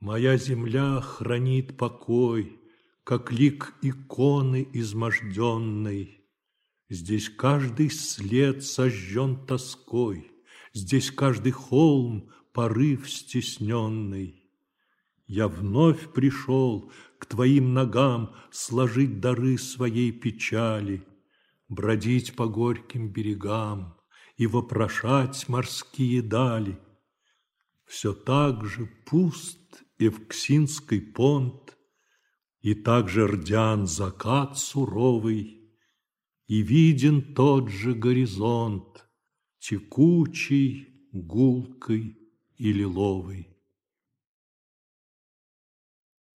Моя земля хранит покой, Как лик иконы изможденной. Здесь каждый след сожжен тоской, Здесь каждый холм порыв стесненный. Я вновь пришел к твоим ногам Сложить дары своей печали, Бродить по горьким берегам И вопрошать морские дали. Все так же пуст Евксинский понт, И также рдян закат суровый, И виден тот же горизонт, Текучий, гулкой и лиловый.